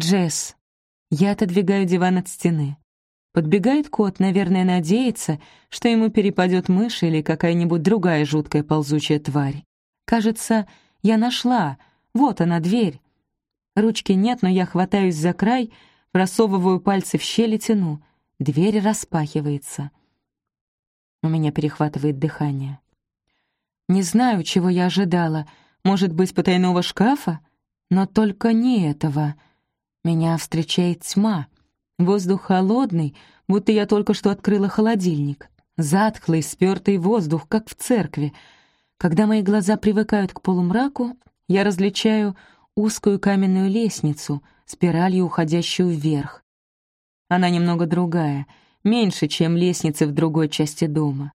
«Джесс». Я отодвигаю диван от стены. Подбегает кот, наверное, надеется, что ему перепадет мышь или какая-нибудь другая жуткая ползучая тварь. Кажется, я нашла. Вот она, дверь. Ручки нет, но я хватаюсь за край, просовываю пальцы в щель и тяну. Дверь распахивается. У меня перехватывает дыхание. Не знаю, чего я ожидала. Может быть, потайного шкафа? Но только не этого. Меня встречает тьма — Воздух холодный, будто я только что открыла холодильник. Затхлый, спёртый воздух, как в церкви. Когда мои глаза привыкают к полумраку, я различаю узкую каменную лестницу, спиралью уходящую вверх. Она немного другая, меньше, чем лестницы в другой части дома.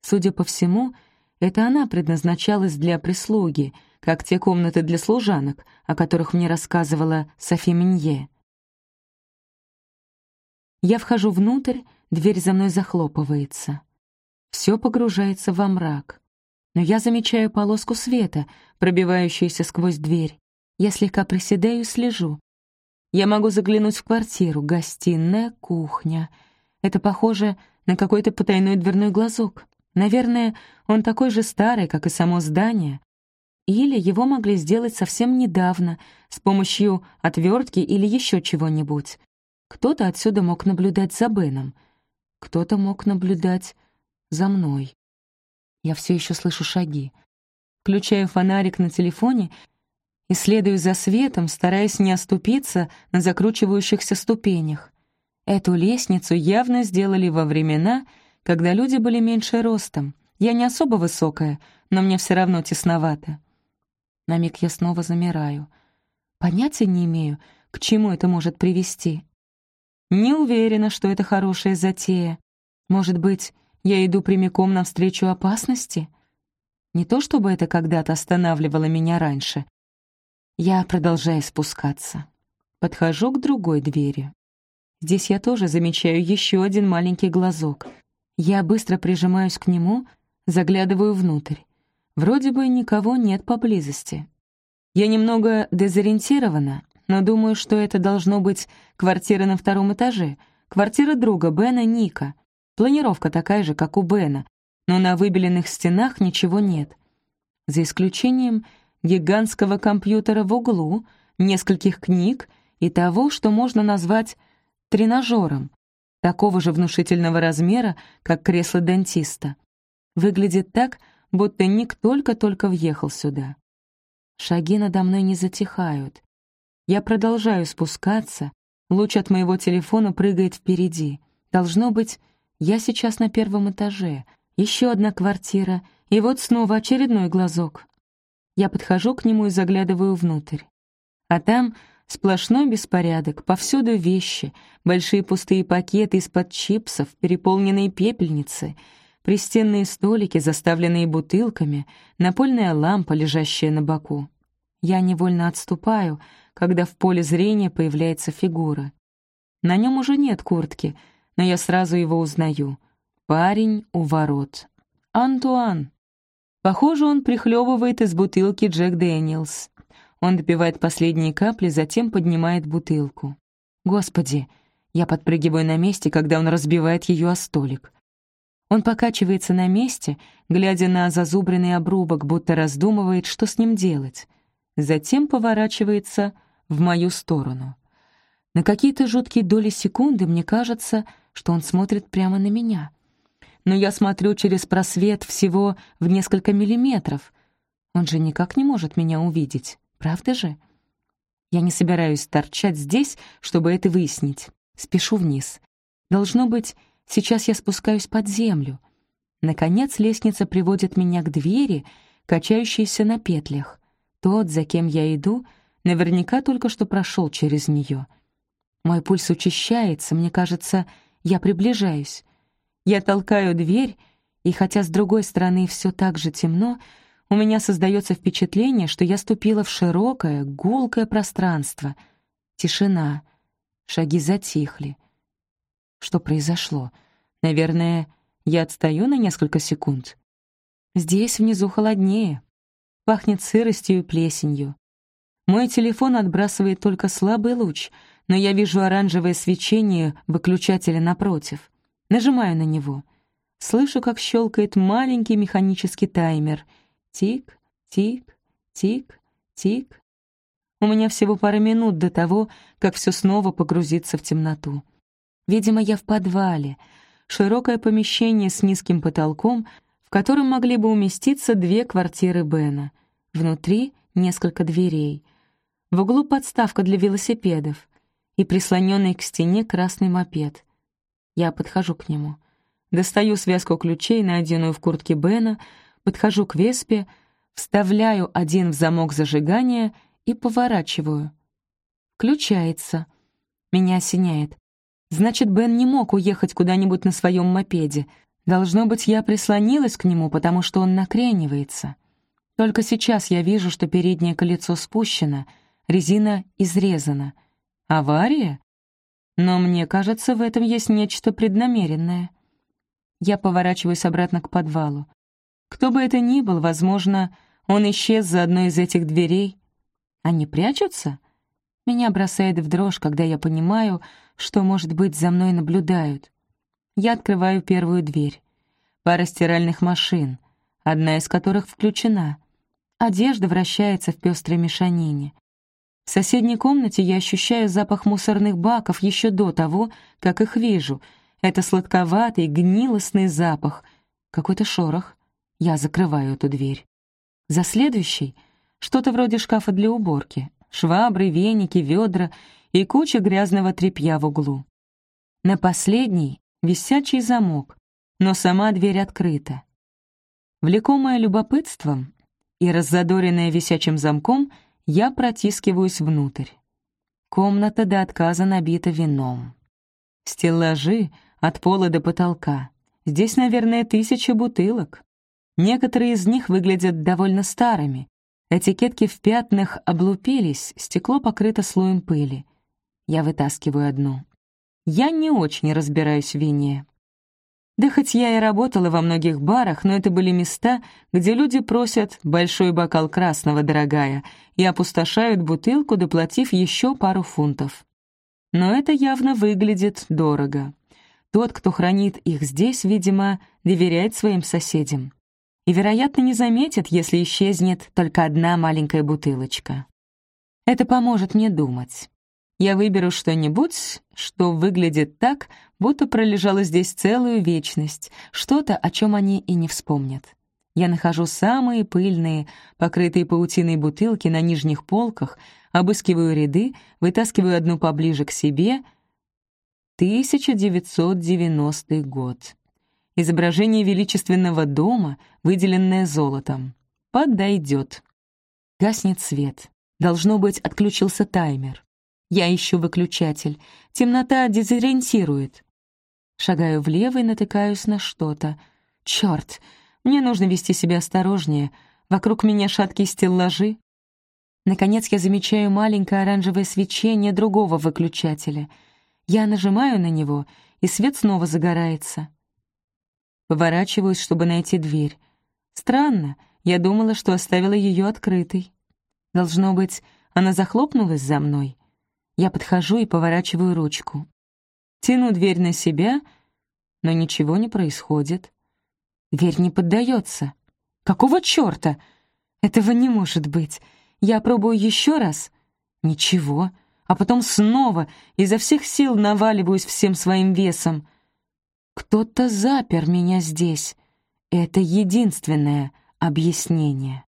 Судя по всему, это она предназначалась для прислуги, как те комнаты для служанок, о которых мне рассказывала Софи Минье. Я вхожу внутрь, дверь за мной захлопывается. Все погружается во мрак. Но я замечаю полоску света, пробивающуюся сквозь дверь. Я слегка приседаю и слежу. Я могу заглянуть в квартиру, гостиная, кухня. Это похоже на какой-то потайной дверной глазок. Наверное, он такой же старый, как и само здание. Или его могли сделать совсем недавно, с помощью отвертки или еще чего-нибудь. Кто-то отсюда мог наблюдать за Беном, кто-то мог наблюдать за мной. Я все еще слышу шаги. Включаю фонарик на телефоне и следую за светом, стараясь не оступиться на закручивающихся ступенях. Эту лестницу явно сделали во времена, когда люди были меньше ростом. Я не особо высокая, но мне все равно тесновато. На миг я снова замираю. Понятия не имею, к чему это может привести. Не уверена, что это хорошая затея. Может быть, я иду прямиком навстречу опасности? Не то чтобы это когда-то останавливало меня раньше. Я продолжаю спускаться. Подхожу к другой двери. Здесь я тоже замечаю еще один маленький глазок. Я быстро прижимаюсь к нему, заглядываю внутрь. Вроде бы никого нет поблизости. Я немного дезориентирована, но думаю, что это должно быть квартира на втором этаже, квартира друга Бена Ника. Планировка такая же, как у Бена, но на выбеленных стенах ничего нет. За исключением гигантского компьютера в углу, нескольких книг и того, что можно назвать тренажером, такого же внушительного размера, как кресло дантиста. Выглядит так, будто Ник только-только въехал сюда. Шаги надо мной не затихают. Я продолжаю спускаться, луч от моего телефона прыгает впереди. Должно быть, я сейчас на первом этаже, еще одна квартира, и вот снова очередной глазок. Я подхожу к нему и заглядываю внутрь. А там сплошной беспорядок, повсюду вещи, большие пустые пакеты из-под чипсов, переполненные пепельницы, пристенные столики, заставленные бутылками, напольная лампа, лежащая на боку. Я невольно отступаю, когда в поле зрения появляется фигура. На нем уже нет куртки, но я сразу его узнаю. Парень у ворот. Антуан. Похоже, он прихлебывает из бутылки Джек Дэниелс. Он допивает последние капли, затем поднимает бутылку. Господи, я подпрыгиваю на месте, когда он разбивает ее о столик. Он покачивается на месте, глядя на зазубренный обрубок, будто раздумывает, что с ним делать. Затем поворачивается в мою сторону. На какие-то жуткие доли секунды мне кажется, что он смотрит прямо на меня. Но я смотрю через просвет всего в несколько миллиметров. Он же никак не может меня увидеть, правда же? Я не собираюсь торчать здесь, чтобы это выяснить. Спешу вниз. Должно быть, сейчас я спускаюсь под землю. Наконец лестница приводит меня к двери, качающейся на петлях. Тот, за кем я иду, Наверняка только что прошел через нее. Мой пульс учащается, мне кажется, я приближаюсь. Я толкаю дверь, и хотя с другой стороны все так же темно, у меня создается впечатление, что я ступила в широкое, гулкое пространство. Тишина. Шаги затихли. Что произошло? Наверное, я отстаю на несколько секунд. Здесь внизу холоднее. Пахнет сыростью и плесенью. Мой телефон отбрасывает только слабый луч, но я вижу оранжевое свечение выключателя напротив. Нажимаю на него. Слышу, как щелкает маленький механический таймер. Тик, тик, тик, тик. У меня всего пара минут до того, как все снова погрузится в темноту. Видимо, я в подвале. Широкое помещение с низким потолком, в котором могли бы уместиться две квартиры Бена. Внутри несколько дверей. В углу подставка для велосипедов и прислоненный к стене красный мопед. Я подхожу к нему. Достаю связку ключей, найденную в куртке Бена, подхожу к Веспе, вставляю один в замок зажигания и поворачиваю. Включается. Меня осеняет. Значит, Бен не мог уехать куда-нибудь на своем мопеде. Должно быть, я прислонилась к нему, потому что он накренивается. Только сейчас я вижу, что переднее колесо спущено, резина изрезана. Авария? Но мне кажется, в этом есть нечто преднамеренное. Я поворачиваюсь обратно к подвалу. Кто бы это ни был, возможно, он исчез за одной из этих дверей. Они прячутся? Меня бросает в дрожь, когда я понимаю, что, может быть, за мной наблюдают. Я открываю первую дверь. Пара стиральных машин, одна из которых включена. Одежда вращается в пестрой мешанине. В соседней комнате я ощущаю запах мусорных баков еще до того, как их вижу. Это сладковатый, гнилостный запах. Какой-то шорох. Я закрываю эту дверь. За следующей — что-то вроде шкафа для уборки швабры, веники, ведра и куча грязного тряпья в углу. На последний — висячий замок, но сама дверь открыта. Влекомая любопытством и раззадоренная висячим замком, я протискиваюсь внутрь. Комната до отказа набита вином. Стеллажи от пола до потолка. Здесь, наверное, тысяча бутылок. Некоторые из них выглядят довольно старыми, Этикетки в пятнах облупились, стекло покрыто слоем пыли. Я вытаскиваю одну. Я не очень разбираюсь в вине. Да хоть я и работала во многих барах, но это были места, где люди просят «большой бокал красного, дорогая», и опустошают бутылку, доплатив еще пару фунтов. Но это явно выглядит дорого. Тот, кто хранит их здесь, видимо, доверяет своим соседям и, вероятно, не заметит, если исчезнет только одна маленькая бутылочка. Это поможет мне думать. Я выберу что-нибудь, что выглядит так, будто пролежало здесь целую вечность, что-то, о чем они и не вспомнят. Я нахожу самые пыльные, покрытые паутиной бутылки на нижних полках, обыскиваю ряды, вытаскиваю одну поближе к себе. 1990 год. Изображение величественного дома, выделенное золотом. Подойдет. Гаснет свет. Должно быть, отключился таймер. Я ищу выключатель. Темнота дезориентирует. Шагаю влево и натыкаюсь на что-то. Черт, мне нужно вести себя осторожнее. Вокруг меня шаткие стеллажи. Наконец я замечаю маленькое оранжевое свечение другого выключателя. Я нажимаю на него, и свет снова загорается. Поворачиваюсь, чтобы найти дверь. Странно, я думала, что оставила ее открытой. Должно быть, она захлопнулась за мной. Я подхожу и поворачиваю ручку. Тяну дверь на себя, но ничего не происходит. Дверь не поддается. Какого черта? Этого не может быть. Я пробую еще раз. Ничего. А потом снова изо всех сил наваливаюсь всем своим весом. Кто-то запер меня здесь. Это единственное объяснение.